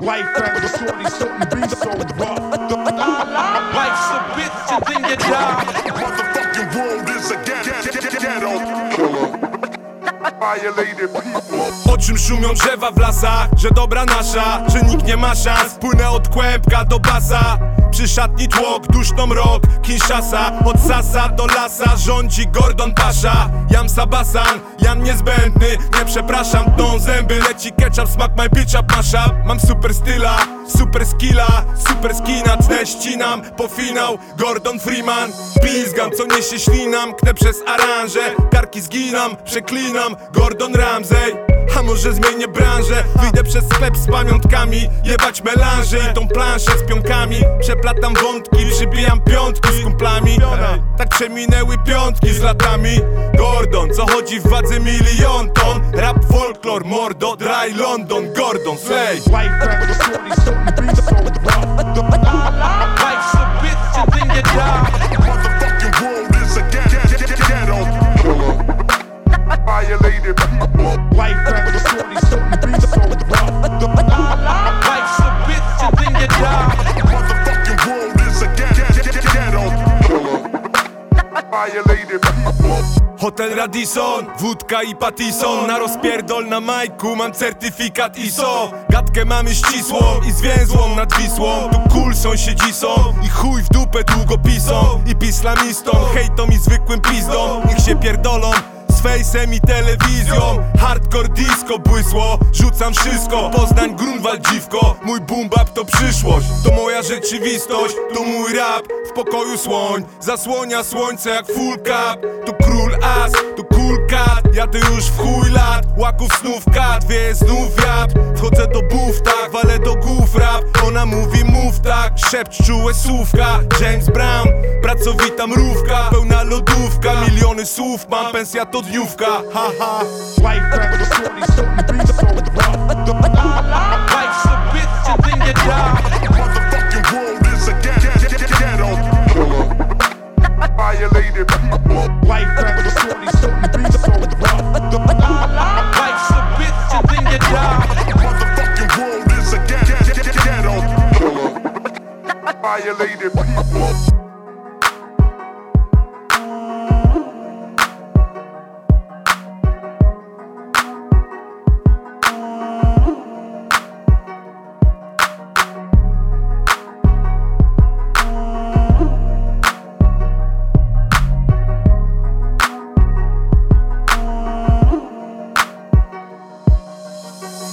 Life back with shorty shouldn't be so rough. Life's a bitch and then you die. O czym szumią drzewa w lasach Że dobra nasza, że nikt nie ma szans. Płynę od kłębka do basa Przy szatni tłok, duszno mrok. Kinshasa, od sasa do lasa Rządzi Gordon Pasza Jam Sabasan, Jan niezbędny Nie przepraszam, tną zęby Leci ketchup, smak my bitch up mashup Mam super styla, super skilla Super skina, tnę ścinam Po finał, Gordon Freeman Pizgam, co niesie ślinam Knę przez aranżę, karki zginam Przeklinam, Gordon Ramsay a może zmienię branżę? Wyjdę przez sklep z pamiątkami Jebać melanże i tą planszę z pionkami. Przeplatam wątki, przybijam piątki z kumplami. Tak przeminęły piątki z latami. Gordon, co chodzi w wadze milion ton? Rap folklor, mordo, dry London Gordon, slay Violated. Hotel Radisson, wódka i patison Na rozpierdol na majku mam certyfikat ISO Gadkę mamy ścisłą i zwięzłą nad Wisłą. Tu cool sąsiedzi są i chuj w dupę długopisą I pislamistą, hejtom i zwykłym pizdą. Niech się pierdolą z fejsem i telewizją. Hardcore disco błysło, rzucam wszystko. Poznań, Grunwald, dziwko. Mój boom bap to przyszłość. To moja rzeczywistość, to mój rap. W pokoju słoń, zasłania słońce jak full cap. Tu król as, tu cool cat. Jadę już w chuj lat, łaków snów kat Wieje znów wiatr, wchodzę do buf tak Walę do rap, ona mówi mów tak. Szepcz czułe słówka, James Brown Pracowita mrówka, pełna lodówka. Miliony słów mam, pensja to dniówka. Ha ha Violated people.